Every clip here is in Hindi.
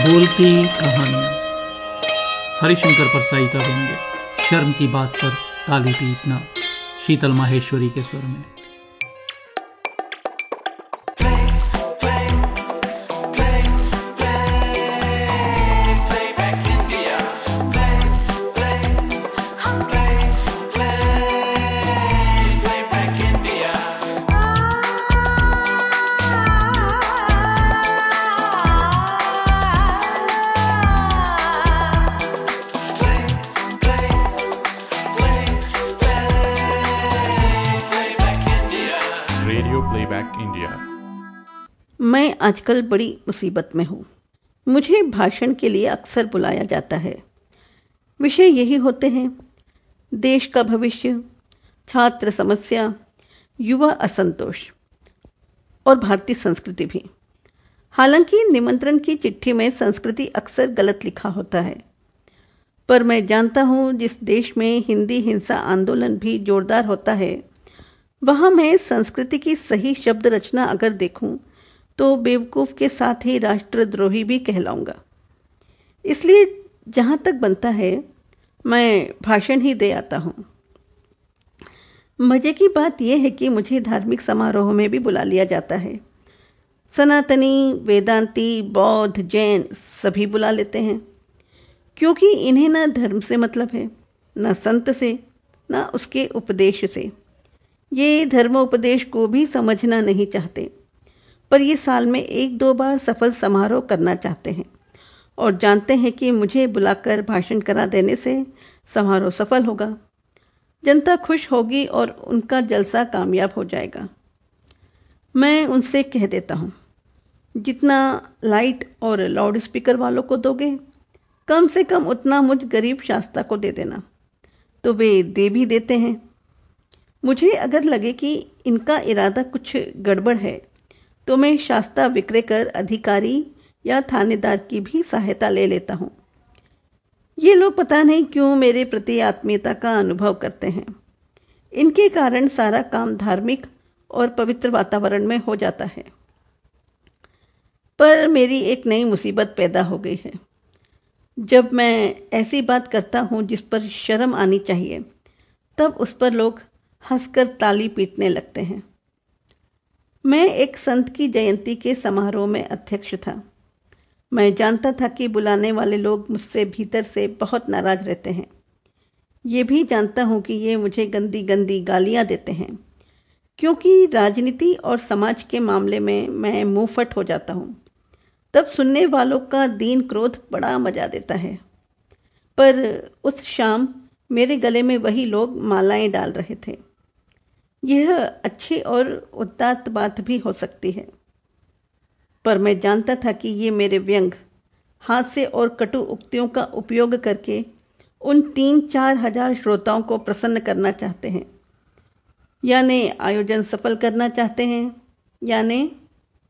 बोलती कहानियाँ हरिशंकर परसाई का व्यंग्य, शर्म की बात पर ताली पीटना, शीतल माहेश्वरी के स्वर में। रेडियो प्लेबैक इंडिया मैं आजकल बड़ी मुसीबत में हूँ। मुझे भाषण के लिए अक्सर बुलाया जाता है। विषय यही होते हैं। देश का भविष्य, छात्र समस्या, युवा असंतोष और भारतीय संस्कृति भी। हालाँकि निमंत्रण की चिट्ठी में संस्कृति अक्सर गलत लिखा होता है। पर मैं जानता हूँ जिस देश में हिंदी हिंसा आंदोलन भी जोरदार होता है वहाँ मैं संस्कृति की सही शब्द रचना अगर देखूँ तो बेवकूफ़ के साथ ही राष्ट्रद्रोही भी कहलाऊँगा। इसलिए जहाँ तक बनता है, मैं भाषण ही दे आता हूँ। मज़े की बात यह है कि मुझे धार्मिक समारोह में भी बुला लिया जाता है। सनातनी, वेदांती, बौद्ध, जैन सभी बुला लेते हैं। क्योंकि इन्हें न धर्म से मतलब है, न संत से, न उसके उपदेश से। ये धर्मोपदेश को भी समझना नहीं चाहते। पर ये साल में एक दो बार सफल समारोह करना चाहते हैं और जानते हैं कि मुझे बुलाकर भाषण करा देने से समारोह सफल होगा। जनता खुश होगी और उनका जलसा कामयाब हो जाएगा। मैं उनसे कह देता हूँ, जितना लाइट और लाउड स्पीकर वालों को दोगे, कम से कम उतना मुझ गरीब शास्ता को दे देना। तो वे दे भी देते हैं। मुझे अगर लगे कि इनका इरादा कुछ गड़बड़ है तो मैं शास्ता विक्रय कर अधिकारी या थानेदार की भी सहायता ले लेता हूँ। ये लोग पता नहीं क्यों मेरे प्रति आत्मीयता का अनुभव करते हैं। इनके कारण सारा काम धार्मिक और पवित्र वातावरण में हो जाता है। पर मेरी एक नई मुसीबत पैदा हो गई है। जब मैं ऐसी बात करता हूँ जिस पर शर्म आनी चाहिए, तब उस पर लोग हंसकर ताली पीटने लगते हैं। मैं एक संत की जयंती के समारोह में अध्यक्ष था। मैं जानता था कि बुलाने वाले लोग मुझसे भीतर से बहुत नाराज़ रहते हैं। ये भी जानता हूँ कि ये मुझे गंदी गंदी गालियाँ देते हैं। क्योंकि राजनीति और समाज के मामले में मैं मुंहफट हो जाता हूँ। तब सुनने वालों का दीन क्रोध बड़ा मज़ा देता है। पर उस शाम मेरे गले में वही लोग मालाएँ डाल रहे थे। यह अच्छी और उदात बात भी हो सकती है। पर मैं जानता था कि ये मेरे व्यंग, हास्य और कटु उक्तियों का उपयोग करके उन तीन चार हज़ार श्रोताओं को प्रसन्न करना चाहते हैं। यानी आयोजन सफल करना चाहते हैं, यानी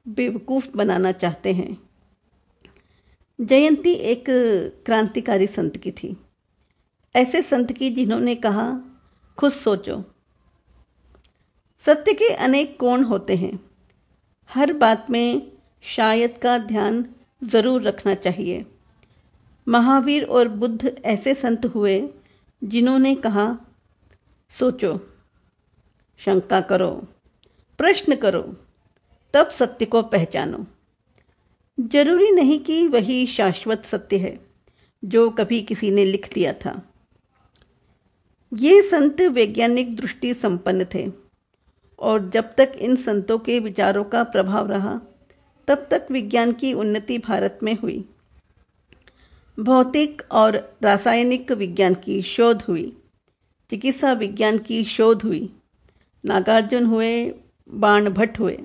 बेवकूफ़ बनाना चाहते हैं। जयंती एक क्रांतिकारी संत की थी। ऐसे संत की जिन्होंने कहा, खुद सोचो सत्य के अनेक कोण होते हैं। हर बात में शायद का ध्यान ज़रूर रखना चाहिए। महावीर और बुद्ध ऐसे संत हुए जिन्होंने कहा, सोचो, शंका करो, प्रश्न करो, तब सत्य को पहचानो। ज़रूरी नहीं कि वही शाश्वत सत्य है, जो कभी किसी ने लिख दिया था। ये संत वैज्ञानिक दृष्टि संपन्न थे। और जब तक इन संतों के विचारों का प्रभाव रहा, तब तक विज्ञान की उन्नति भारत में हुई। भौतिक और रासायनिक विज्ञान की शोध हुई। चिकित्सा विज्ञान की शोध हुई। नागार्जुन हुए बाण भट्ट हुए।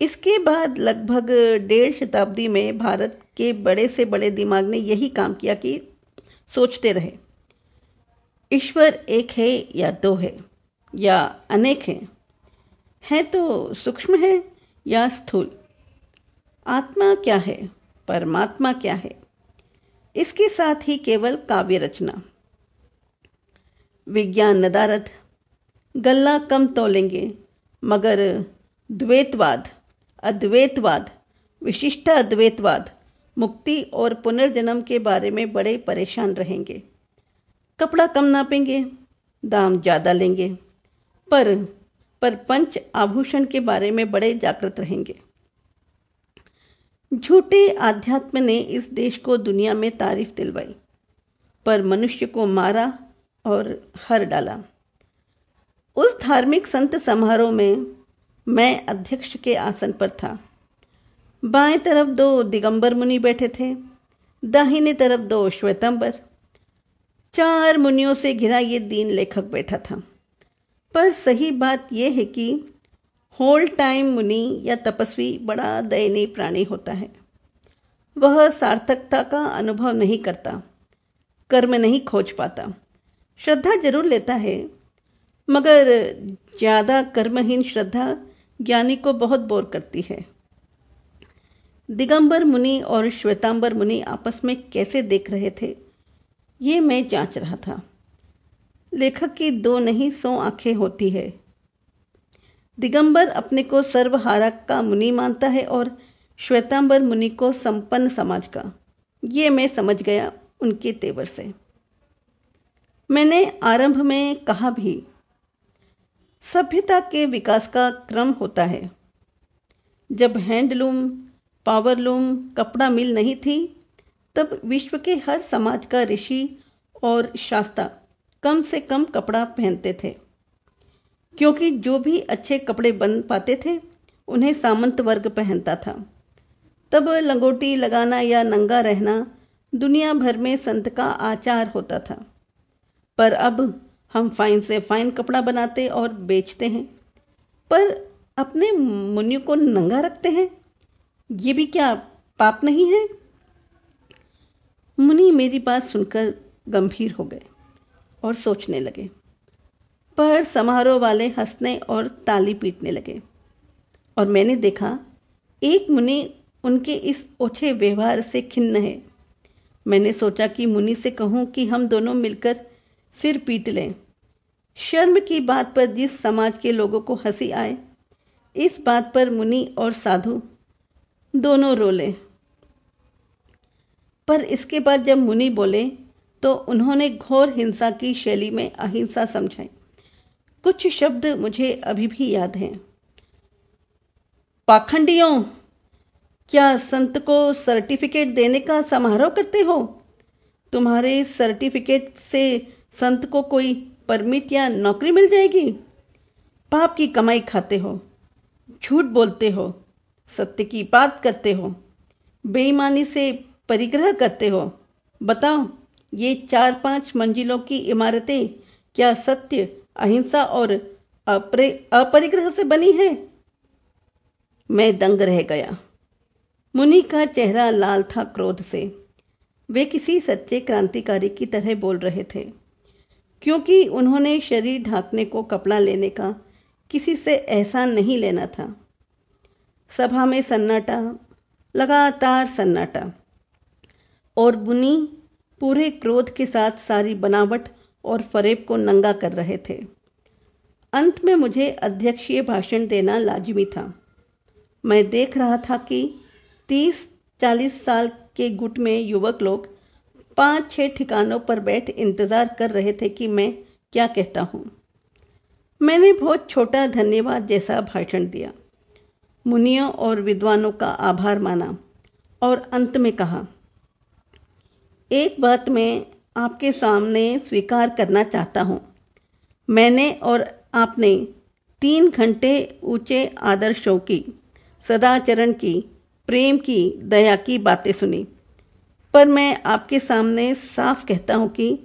इसके बाद लगभग डेढ़ शताब्दी में भारत के बड़े से बड़े दिमाग ने यही काम किया कि सोचते रहे। ईश्वर एक है या दो है, या अनेक हैं। है तो सूक्ष्म है या स्थूल? आत्मा क्या है? परमात्मा क्या है? इसके साथ ही केवल काव्य रचना। विज्ञान नदारत गल्ला कम तोलेंगे, मगर द्वैतवाद, अद्वैतवाद, विशिष्ट अद्वैतवाद, मुक्ति और पुनर्जन्म के बारे में बड़े परेशान रहेंगे। कपड़ा कम नापेंगे, दाम ज़्यादा लेंगे, पर पर पंच आभूषण के बारे में बड़े जागृत रहेंगे। झूठे आध्यात्म ने इस देश को दुनिया में तारीफ़ दिलवाई, पर मनुष्य को मारा और हर डाला। उस धार्मिक संत समारोह में मैं अध्यक्ष के आसन पर था। बाएँ तरफ़ दो दिगंबर मुनि बैठे थे, दाहिने तरफ़ दो श्वेतंबर। चार मुनियों से घिरा ये दीन लेखक बैठा था। पर सही बात यह है कि होल टाइम मुनि या तपस्वी बड़ा दयनीय प्राणी होता है। वह सार्थकता का अनुभव नहीं करता, कर्म नहीं खोज पाता। श्रद्धा ज़रूर लेता है, मगर ज़्यादा कर्महीन श्रद्धा ज्ञानी को बहुत बोर करती है। दिगंबर मुनि और श्वेतांबर मुनि आपस में कैसे देख रहे थे, ये मैं जाँच रहा था। लेखक की दो नहीं, सौ आँखें होती है। दिगंबर अपने को सर्वहारक का मुनि मानता है और श्वेतांबर मुनि को संपन्न समाज का। ये मैं समझ गया उनके तेवर से। मैंने आरंभ में कहा भी, सभ्यता के विकास का क्रम होता है। जब हैंडलूम, पावरलूम, कपड़ा मिल नहीं थी, तब विश्व के हर समाज का ऋषि और शास्ता कम से कम कपड़ा पहनते थे। क्योंकि जो भी अच्छे कपड़े बन पाते थे, उन्हें सामंत वर्ग पहनता था। तब लंगोटी लगाना या नंगा रहना दुनिया भर में संत का आचार होता था। पर अब हम फाइन से फाइन कपड़ा बनाते और बेचते हैं। पर अपने मुनियों को नंगा रखते हैं? ये भी क्या पाप नहीं है? मुनि मेरी बात सुनकर गंभीर हो गए। और सोचने लगे। पर समारोह वाले हंसने और ताली पीटने लगे। और मैंने देखा, एक मुनि उनके इस ओछे व्यवहार से खिन्न है। मैंने सोचा कि मुनि से कहूँ कि हम दोनों मिलकर सिर पीट लें। शर्म की बात पर जिस समाज के लोगों को हँसी आए, इस बात पर मुनि और साधु दोनों रोले। पर इसके बाद जब मुनि बोले तो उन्होंने घोर हिंसा की शैली में अहिंसा समझाई। कुछ शब्द मुझे अभी भी याद हैं। पाखंडियों, क्या संत को सर्टिफिकेट देने का समारोह करते हो? तुम्हारे सर्टिफिकेट से संत को कोई परमिट या नौकरी मिल जाएगी? पाप की कमाई खाते हो, झूठ बोलते हो, सत्य की बात करते हो, बेईमानी से परिग्रह करते हो। बताओ ये चार पाँच मंजिलों की इमारतें क्या सत्य, अहिंसा और अपरिग्रह से बनी है? मैं दंग रह गया। मुनि का चेहरा लाल था क्रोध से। वे किसी सच्चे क्रांतिकारी की तरह बोल रहे थे। क्योंकि उन्होंने शरीर ढांकने को कपड़ा लेने का किसी से एहसान नहीं लेना था। सभा में सन्नाटा, लगातार सन्नाटा। और बुनी पूरे क्रोध के साथ सारी बनावट और फरेब को नंगा कर रहे थे। अंत में मुझे अध्यक्षीय भाषण देना लाजमी था। मैं देख रहा था कि तीस चालीस साल के गुट में युवक लोग पाँच छह ठिकानों पर बैठ इंतज़ार कर रहे थे कि मैं क्या कहता हूँ। मैंने बहुत छोटा धन्यवाद जैसा भाषण दिया। मुनियों और विद्वानों का आभार माना और अंत में कहा एक बात मैं आपके सामने स्वीकार करना चाहता हूँ। मैंने और आपने तीन घंटे ऊँचे आदर्शों की, सदाचरण की, प्रेम की, दया की बातें सुनी। पर मैं आपके सामने साफ़ कहता हूँ कि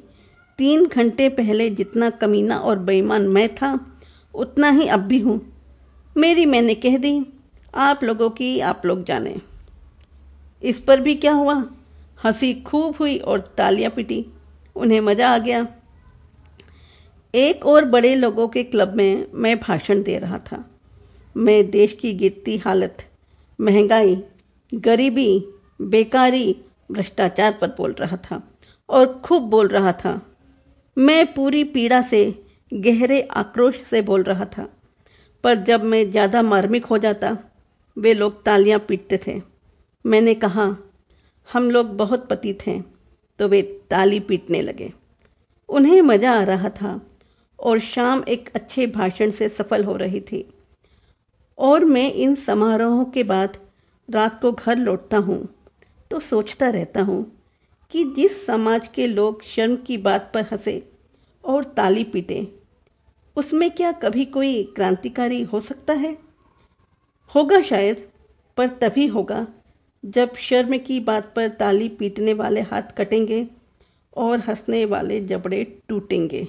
तीन घंटे पहले जितना कमीना और बेईमान मैं था, उतना ही अब भी हूँ। मेरी मैंने कह दी, आप लोगों की आप लोग जाने। इस पर भी क्या हुआ? हँसी खूब हुई और तालियाँ पिटी। उन्हें मज़ा आ गया। एक और बड़े लोगों के क्लब में मैं भाषण दे रहा था। मैं देश की गिरती हालत, महँगाई, गरीबी, बेकारी, भ्रष्टाचार पर बोल रहा था और खूब बोल रहा था। मैं पूरी पीड़ा से, गहरे आक्रोश से बोल रहा था। पर जब मैं ज़्यादा मार्मिक हो जाता, वे लोग तालियाँ पीटते थे। मैंने कहा हम लोग बहुत पति थे तो वे ताली पीटने लगे। उन्हें मज़ा आ रहा था और शाम एक अच्छे भाषण से सफल हो रही थी। और मैं इन समारोहों के बाद रात को घर लौटता हूँ तो सोचता रहता हूँ कि जिस समाज के लोग शर्म की बात पर हंसे और ताली पीटे, उसमें क्या कभी कोई क्रांतिकारी हो सकता है? होगा शायद, पर तभी होगा जब शर्म की बात पर ताली पीटने वाले हाथ कटेंगे और हंसने वाले जबड़े टूटेंगे।